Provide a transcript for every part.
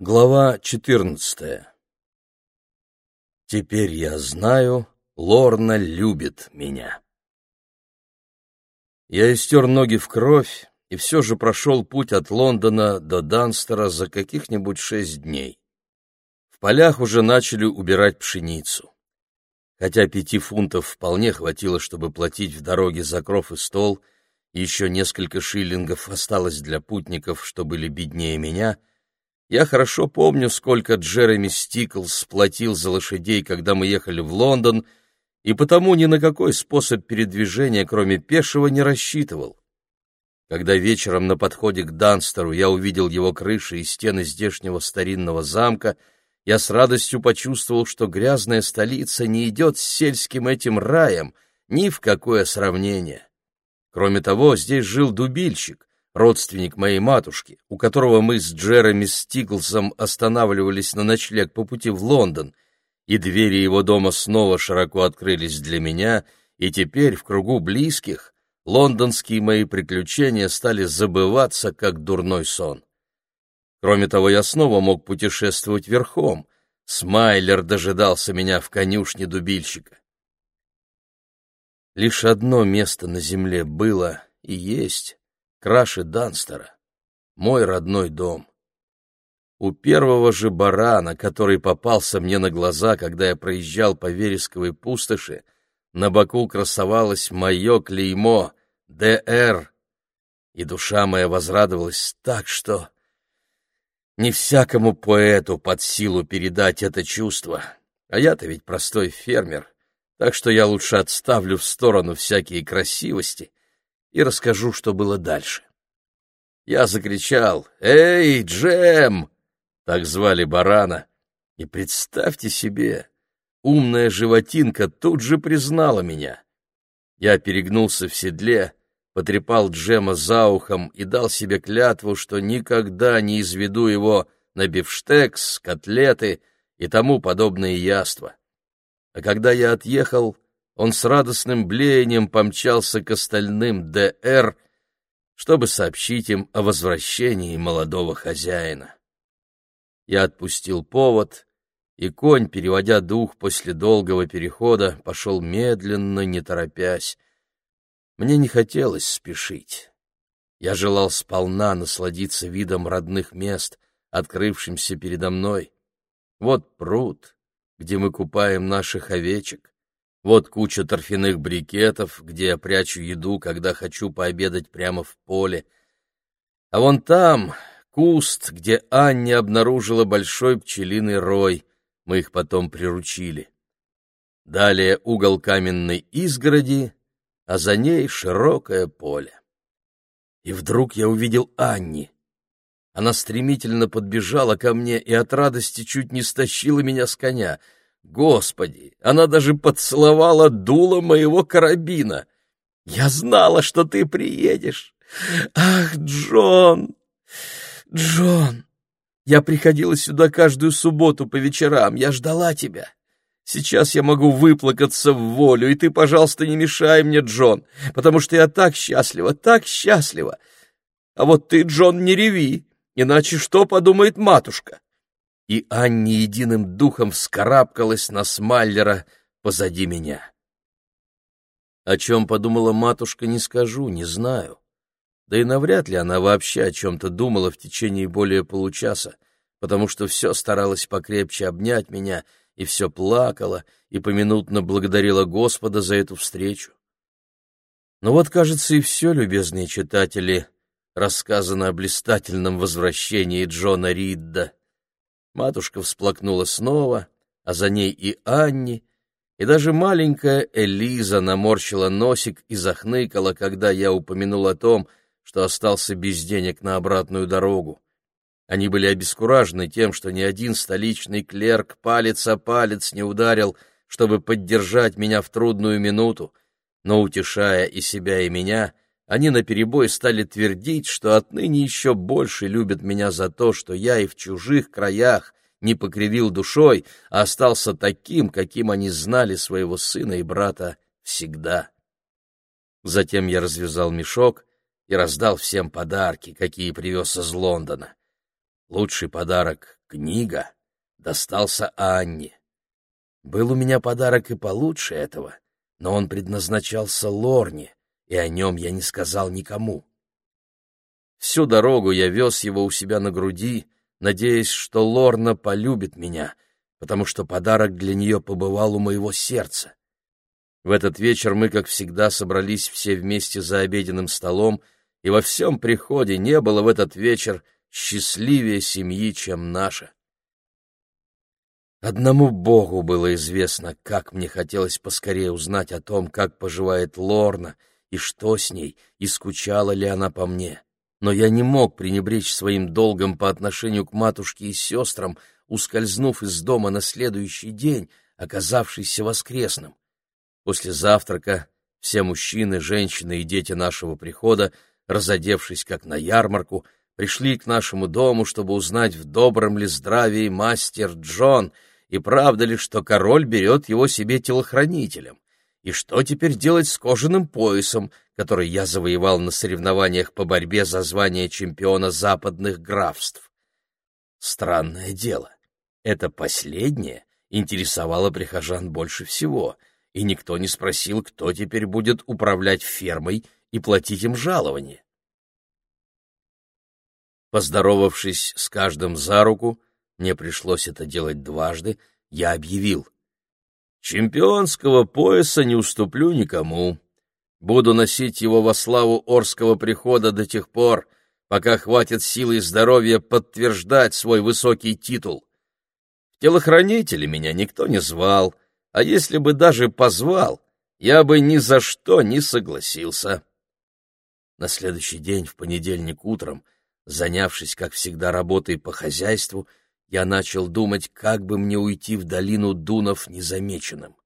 Глава 14 Теперь я знаю, Лорна любит меня. Я истер ноги в кровь и все же прошел путь от Лондона до Данстера за каких-нибудь шесть дней. В полях уже начали убирать пшеницу. Хотя пяти фунтов вполне хватило, чтобы платить в дороге за кров и стол, еще несколько шиллингов осталось для путников, что были беднее меня — я хорошо помню, сколько Джереми Стиклс платил за лошадей, когда мы ехали в Лондон, и потому ни на какой способ передвижения, кроме пешего, не рассчитывал. Когда вечером на подходе к Данстеру я увидел его крыши и стены здешнего старинного замка, я с радостью почувствовал, что грязная столица не идет с сельским этим раем ни в какое сравнение. Кроме того, здесь жил дубильщик, родственник моей матушки, у которого мы с Джереми Стиглсом останавливались на ночлег по пути в Лондон, и двери его дома снова широко открылись для меня, и теперь в кругу близких лондонские мои приключения стали забываться, как дурной сон. Кроме того, я снова мог путешествовать верхом. Смайлер дожидался меня в конюшне дубильщика. Лишь одно место на земле было и есть, краше Данстера, мой родной дом. У первого же барана, который попался мне на глаза, когда я проезжал по вересковой пустоши, на боку красовалось мое клеймо «ДР», и душа моя возрадовалась так, что не всякому поэту под силу передать это чувство, а я-то ведь простой фермер, так что я лучше отставлю в сторону всякие красивости и расскажу, что было дальше. Я закричал «Эй, Джем!» Так звали барана. И представьте себе, умная животинка тут же признала меня. Я перегнулся в седле, потрепал Джема за ухом и дал себе клятву, что никогда не изведу его на бифштекс, котлеты и тому подобные яства. А когда я отъехал, он с радостным блеянием помчался к остальным ДР, чтобы сообщить им о возвращении молодого хозяина. Я отпустил повод, и конь, переводя дух после долгого перехода, пошел медленно, не торопясь. Мне не хотелось спешить. Я желал сполна насладиться видом родных мест, открывшимся передо мной. Вот пруд, где мы купаем наших овечек, вот куча торфяных брикетов, где я прячу еду, когда хочу пообедать прямо в поле. А вон там куст, где Анне обнаружила большой пчелиный рой. Мы их потом приручили. Далее угол каменной изгороди, а за ней широкое поле. И вдруг я увидел Анни. Она стремительно подбежала ко мне и от радости чуть не стащила меня с коня — Господи, она даже поцеловала дуло моего карабина. Я знала, что ты приедешь. Ах, Джон, Джон, я приходила сюда каждую субботу по вечерам, я ждала тебя. Сейчас я могу выплакаться в волю, и ты, пожалуйста, не мешай мне, Джон, потому что я так счастлива, так счастлива. А вот ты, Джон, не реви, иначе что подумает матушка? И Анни единым духом вскарабкалась на Смайлера позади меня. О чем подумала матушка, не скажу, не знаю. Да и навряд ли она вообще о чем-то думала в течение более получаса, потому что все старалась покрепче обнять меня и все плакала и поминутно благодарила Господа за эту встречу. Но вот, кажется, и все, любезные читатели, рассказано о блистательном возвращении Джона Ридда. Матушка всплакнула снова, а за ней и Анни, и даже маленькая Элиза наморщила носик и захныкала, когда я упомянул о том, что остался без денег на обратную дорогу. Они были обескуражены тем, что ни один столичный клерк палец о палец не ударил, чтобы поддержать меня в трудную минуту, но, утешая и себя, и меня, они наперебой стали твердить, что отныне еще больше любят меня за то, что я и в чужих краях не покривил душой, а остался таким, каким они знали своего сына и брата всегда. Затем я развязал мешок и раздал всем подарки, какие привез из Лондона. Лучший подарок — книга — достался Анне. Был у меня подарок и получше этого, но он предназначался Лорне, и о нем я не сказал никому. Всю дорогу я вез его у себя на груди, надеясь, что Лорна полюбит меня, потому что подарок для нее побывал у моего сердца. В этот вечер мы, как всегда, собрались все вместе за обеденным столом, и во всем приходе не было в этот вечер счастливее семьи, чем наша. Одному Богу было известно, как мне хотелось поскорее узнать о том, как поживает Лорна и что с ней, и скучала ли она по мне но я не мог пренебречь своим долгом по отношению к матушке и сестрам, ускользнув из дома на следующий день, оказавшийся воскресным. После завтрака все мужчины, женщины и дети нашего прихода, разодевшись как на ярмарку, пришли к нашему дому, чтобы узнать, в добром ли здравии мастер Джон, и правда ли, что король берет его себе телохранителем, и что теперь делать с кожаным поясом, который я завоевал на соревнованиях по борьбе за звание чемпиона западных графств. Странное дело, это последнее интересовало прихожан больше всего, и никто не спросил, кто теперь будет управлять фермой и платить им жалование. Поздоровавшись с каждым за руку, мне пришлось это делать дважды, я объявил. «Чемпионского пояса не уступлю никому. Буду носить его во славу Орского прихода до тех пор, пока хватит силы и здоровья подтверждать свой высокий титул. В телохранители меня никто не звал, а если бы даже позвал, я бы ни за что не согласился. На следующий день, в понедельник утром, занявшись, как всегда, работой по хозяйству, я начал думать, как бы мне уйти в долину Дунов незамеченным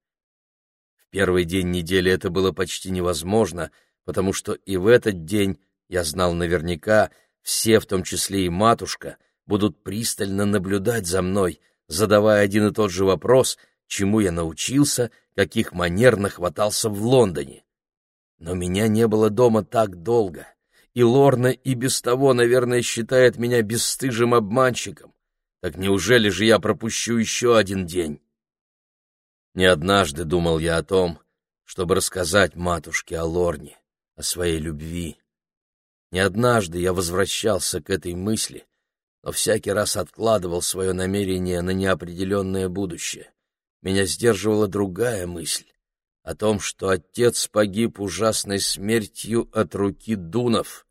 первый день недели это было почти невозможно, потому что и в этот день, я знал наверняка, все, в том числе и матушка, будут пристально наблюдать за мной, задавая один и тот же вопрос, чему я научился, каких манер нахватался в Лондоне. Но меня не было дома так долго, и Лорна и без того, наверное, считает меня бесстыжим обманщиком. Так неужели же я пропущу еще один день? Не однажды думал я о том, чтобы рассказать матушке о Лорне, о своей любви. Не однажды я возвращался к этой мысли, но всякий раз откладывал свое намерение на неопределенное будущее. Меня сдерживала другая мысль о том, что отец погиб ужасной смертью от руки Дунов.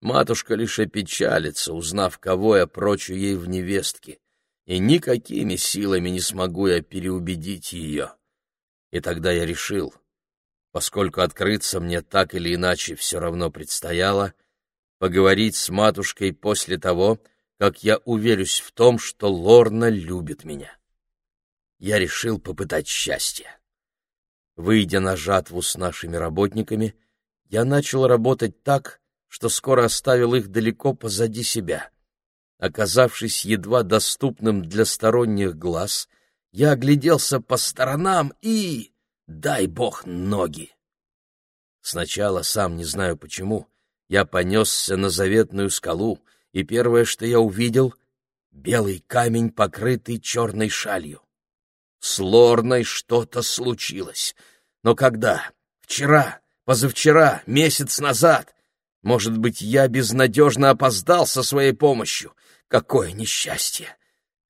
Матушка лишь опечалится, узнав, кого я прочу ей в невестке и никакими силами не смогу я переубедить ее. И тогда я решил, поскольку открыться мне так или иначе все равно предстояло, поговорить с матушкой после того, как я уверюсь в том, что Лорна любит меня. Я решил попытать счастье. Выйдя на жатву с нашими работниками, я начал работать так, что скоро оставил их далеко позади себя — Оказавшись едва доступным для сторонних глаз, я огляделся по сторонам и... дай бог ноги! Сначала, сам не знаю почему, я понесся на заветную скалу, и первое, что я увидел — белый камень, покрытый черной шалью. С Лорной что-то случилось. Но когда? Вчера? Позавчера? Месяц назад? Может быть, я безнадежно опоздал со своей помощью? Какое несчастье!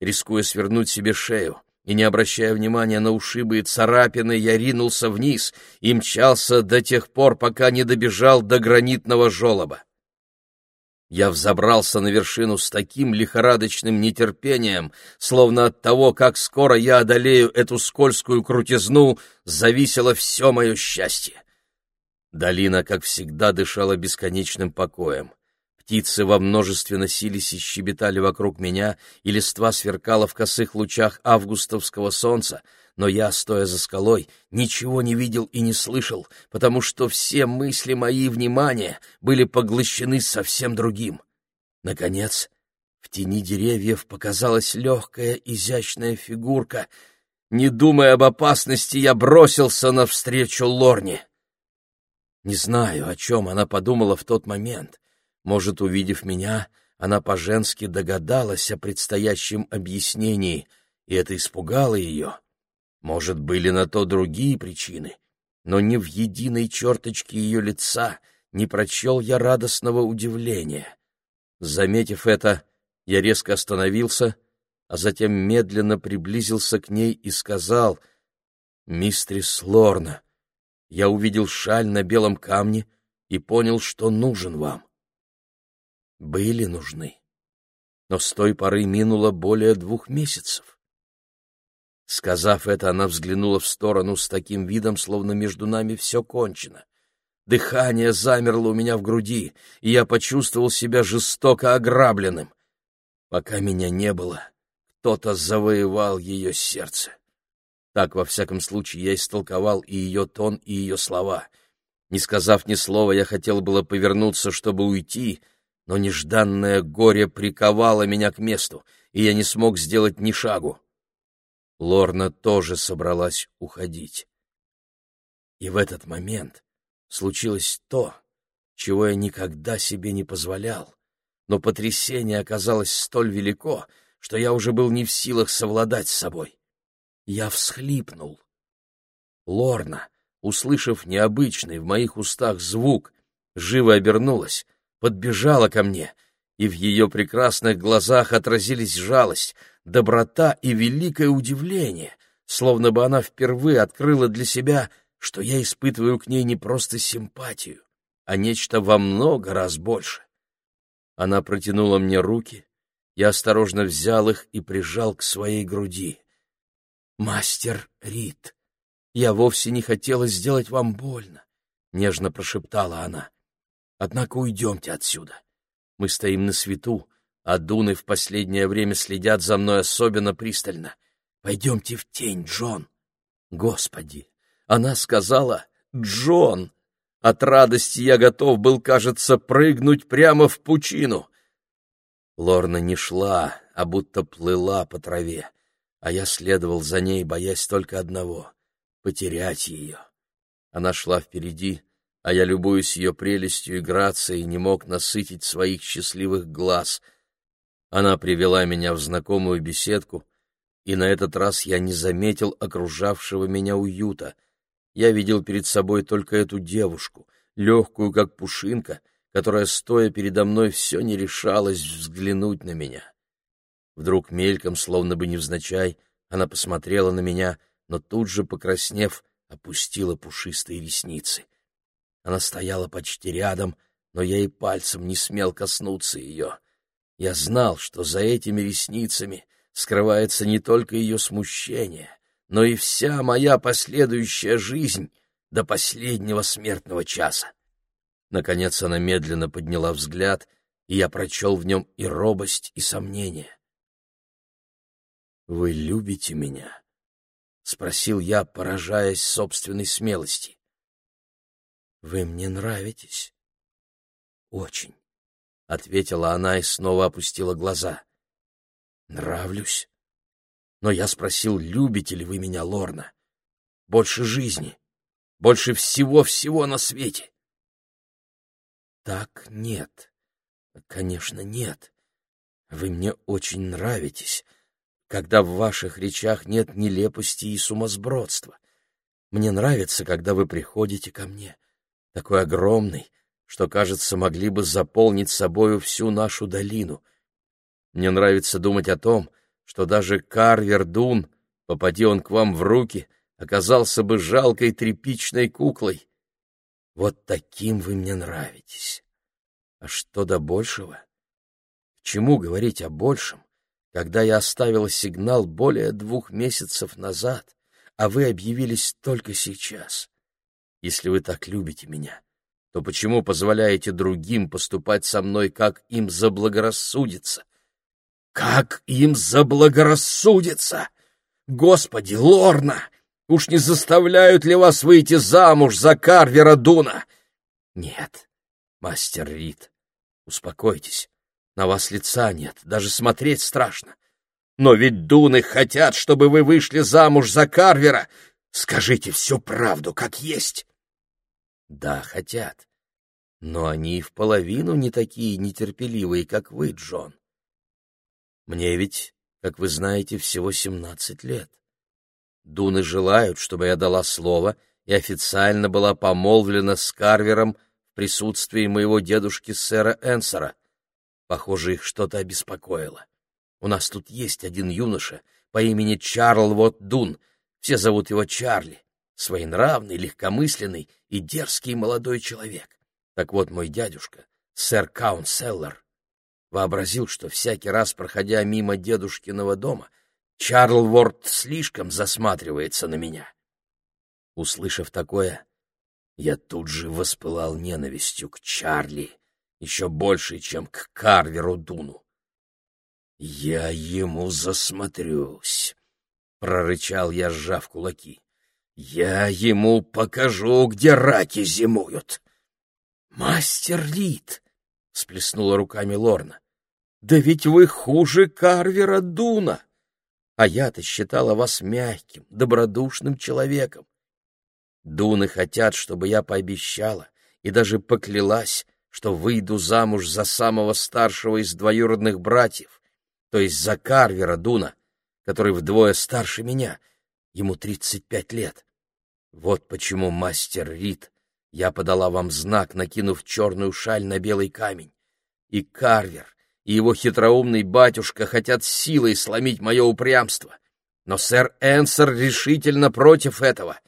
Рискуя свернуть себе шею и не обращая внимания на ушибы и царапины, я ринулся вниз и мчался до тех пор, пока не добежал до гранитного желоба. Я взобрался на вершину с таким лихорадочным нетерпением, словно от того, как скоро я одолею эту скользкую крутизну, зависело все мое счастье. Долина, как всегда, дышала бесконечным покоем. Птицы во множестве носились и щебетали вокруг меня, и листва сверкала в косых лучах августовского солнца, но я, стоя за скалой, ничего не видел и не слышал, потому что все мысли мои внимания были поглощены совсем другим. Наконец, в тени деревьев показалась легкая, изящная фигурка. Не думая об опасности, я бросился навстречу Лорне. Не знаю, о чем она подумала в тот момент — может, увидев меня, она по-женски догадалась о предстоящем объяснении, и это испугало ее. Может, были на то другие причины, но ни в единой черточке ее лица не прочел я радостного удивления. Заметив это, я резко остановился, а затем медленно приблизился к ней и сказал, «Мистрис Лорна, я увидел шаль на белом камне и понял, что нужен вам». Были нужны, но с той поры минуло более двух месяцев. Сказав это, она взглянула в сторону с таким видом, словно между нами все кончено. Дыхание замерло у меня в груди, и я почувствовал себя жестоко ограбленным. Пока меня не было, кто-то завоевал ее сердце. Так, во всяком случае, я истолковал и ее тон, и ее слова. Не сказав ни слова, я хотел было повернуться, чтобы уйти, но нежданное горе приковало меня к месту, и я не смог сделать ни шагу. Лорна тоже собралась уходить. И в этот момент случилось то, чего я никогда себе не позволял, но потрясение оказалось столь велико, что я уже был не в силах совладать с собой. Я всхлипнул. Лорна, услышав необычный в моих устах звук, живо обернулась, подбежала ко мне, и в ее прекрасных глазах отразились жалость, доброта и великое удивление, словно бы она впервые открыла для себя, что я испытываю к ней не просто симпатию, а нечто во много раз больше. Она протянула мне руки, я осторожно взял их и прижал к своей груди. «Мастер Рид, я вовсе не хотела сделать вам больно», — нежно прошептала она. «Однако уйдемте отсюда. Мы стоим на свету, а Дуны в последнее время следят за мной особенно пристально. Пойдемте в тень, Джон. Господи, она сказала «Джон». От радости я готов был, кажется, прыгнуть прямо в пучину. Лорна не шла, а будто плыла по траве, а я следовал за ней, боясь только одного — потерять ее. Она шла впереди, а я, любуясь ее прелестью и грацией, не мог насытить своих счастливых глаз — она привела меня в знакомую беседку, и на этот раз я не заметил окружавшего меня уюта. Я видел перед собой только эту девушку, легкую, как пушинка, которая, стоя передо мной, все не решалась взглянуть на меня. Вдруг мельком, словно бы невзначай, она посмотрела на меня, но тут же, покраснев, опустила пушистые ресницы. Она стояла почти рядом, но я и пальцем не смел коснуться ее. Я знал, что за этими ресницами скрывается не только ее смущение, но и вся моя последующая жизнь до последнего смертного часа. Наконец она медленно подняла взгляд, и я прочел в нем и робость, и сомнение. «Вы любите меня?» — спросил я, поражаясь собственной смелости. «Вы мне нравитесь. Очень». — ответила она и снова опустила глаза. «Нравлюсь. Но я спросил, любите ли вы меня, Лорна? Больше жизни, больше всего-всего на свете». «Так нет. Конечно, нет. Вы мне очень нравитесь, когда в ваших речах нет нелепости и сумасбродства. Мне нравится, когда вы приходите ко мне, такой огромный, что, кажется, могли бы заполнить собою всю нашу долину. Мне нравится думать о том, что даже Карвер Дун, попади он к вам в руки, оказался бы жалкой тряпичной куклой. Вот таким вы мне нравитесь. А что до большего? К чему говорить о большем, когда я оставила сигнал более двух месяцев назад, а вы объявились только сейчас? Если вы так любите меня, то почему позволяете другим поступать со мной, как им заблагорассудится? Как им заблагорассудится? Господи, Лорна, уж не заставляют ли вас выйти замуж за Карвера Дуна? Нет, мастер Рид, успокойтесь. На вас лица нет, даже смотреть страшно. Но ведь Дуны хотят, чтобы вы вышли замуж за Карвера. Скажите всю правду, как есть. Да, хотят. но они и в половину не такие нетерпеливые, как вы, Джон. Мне ведь, как вы знаете, всего семнадцать лет. Дуны желают, чтобы я дала слово и официально была помолвлена с Карвером в присутствии моего дедушки сэра Энсера. Похоже, их что-то обеспокоило. У нас тут есть один юноша по имени Чарл Вот Дун, все зовут его Чарли, своенравный, легкомысленный и дерзкий молодой человек. Так вот, мой дядюшка, сэр Каунселлер, вообразил, что всякий раз, проходя мимо дедушкиного дома, Чарл Ворд слишком засматривается на меня. Услышав такое, я тут же воспылал ненавистью к Чарли, еще больше, чем к Карверу Дуну. «Я ему засмотрюсь», — прорычал я, сжав кулаки. «Я ему покажу, где раки зимуют». «Мастер Рид!» — сплеснула руками Лорна. «Да ведь вы хуже Карвера Дуна! А я-то считала вас мягким, добродушным человеком. Дуны хотят, чтобы я пообещала и даже поклялась, что выйду замуж за самого старшего из двоюродных братьев, то есть за Карвера Дуна, который вдвое старше меня, ему тридцать пять лет. Вот почему мастер Рид я подала вам знак, накинув черную шаль на белый камень. И Карвер, и его хитроумный батюшка хотят силой сломить мое упрямство. Но сэр Энсер решительно против этого,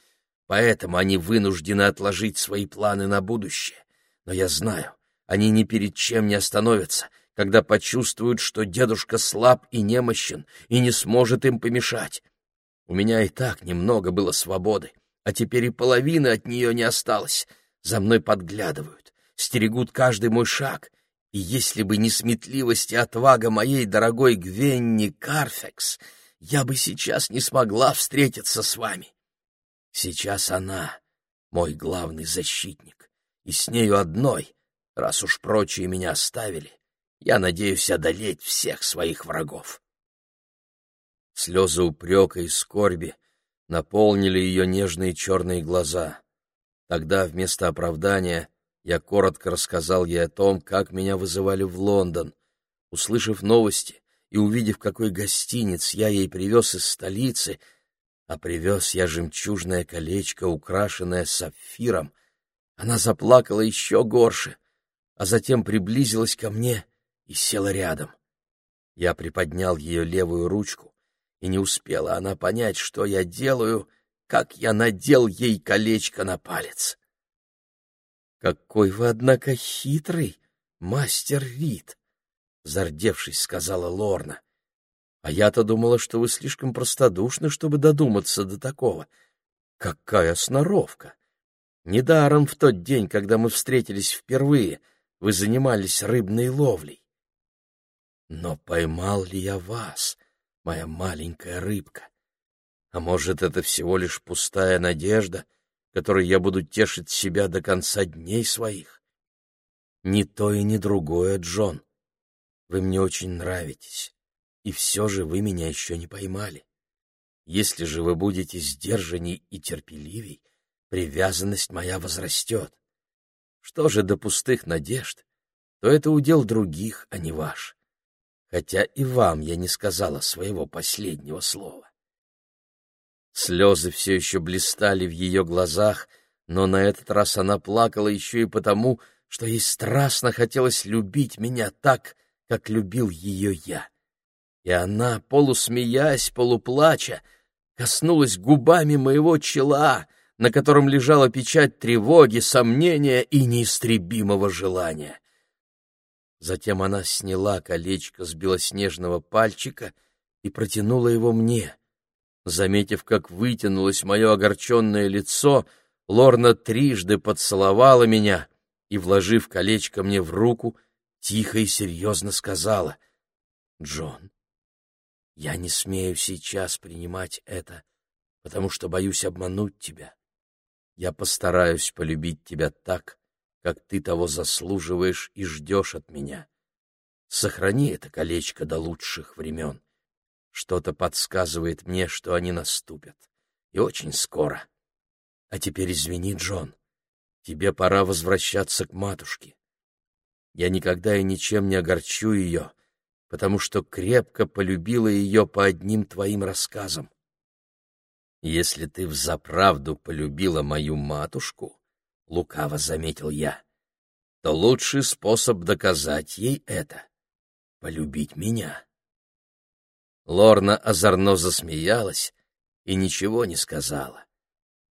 поэтому они вынуждены отложить свои планы на будущее. Но я знаю, они ни перед чем не остановятся, когда почувствуют, что дедушка слаб и немощен и не сможет им помешать. У меня и так немного было свободы а теперь и половины от нее не осталось. За мной подглядывают, стерегут каждый мой шаг, и если бы не сметливость и отвага моей дорогой Гвенни Карфекс, я бы сейчас не смогла встретиться с вами. Сейчас она мой главный защитник, и с нею одной, раз уж прочие меня оставили, я надеюсь одолеть всех своих врагов. Слезы упрека и скорби наполнили ее нежные черные глаза. Тогда вместо оправдания я коротко рассказал ей о том, как меня вызывали в Лондон. Услышав новости и увидев, какой гостиниц я ей привез из столицы, а привез я жемчужное колечко, украшенное сапфиром, она заплакала еще горше, а затем приблизилась ко мне и села рядом. Я приподнял ее левую ручку, и не успела она понять, что я делаю, как я надел ей колечко на палец. «Какой вы, однако, хитрый, мастер Рид!» — зардевшись, сказала Лорна. «А я-то думала, что вы слишком простодушны, чтобы додуматься до такого. Какая сноровка! Недаром в тот день, когда мы встретились впервые, вы занимались рыбной ловлей. Но поймал ли я вас?» Моя маленькая рыбка. А может, это всего лишь пустая надежда, которой я буду тешить себя до конца дней своих? Ни то и ни другое, Джон. Вы мне очень нравитесь, и все же вы меня еще не поймали. Если же вы будете сдержанней и терпеливей, привязанность моя возрастет. Что же до пустых надежд, то это удел других, а не ваш хотя и вам я не сказала своего последнего слова. Слезы все еще блистали в ее глазах, но на этот раз она плакала еще и потому, что ей страстно хотелось любить меня так, как любил ее я. И она, полусмеясь, полуплача, коснулась губами моего чела, на котором лежала печать тревоги, сомнения и неистребимого желания. Затем она сняла колечко с белоснежного пальчика и протянула его мне. Заметив, как вытянулось мое огорченное лицо, Лорна трижды поцеловала меня и, вложив колечко мне в руку, тихо и серьезно сказала, «Джон, я не смею сейчас принимать это, потому что боюсь обмануть тебя. Я постараюсь полюбить тебя так, как ты того заслуживаешь и ждешь от меня. Сохрани это колечко до лучших времен. Что-то подсказывает мне, что они наступят. И очень скоро. А теперь извини, Джон. тебе пора возвращаться к матушке. Я никогда и ничем не огорчу ее, потому что крепко полюбила ее по одним твоим рассказам. Если ты взаправду полюбила мою матушку, — лукаво заметил я, — то лучший способ доказать ей это — полюбить меня. Лорна озорно засмеялась и ничего не сказала.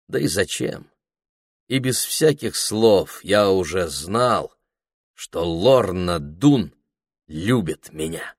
Да и зачем? И без всяких слов я уже знал, что Лорна Дун любит меня.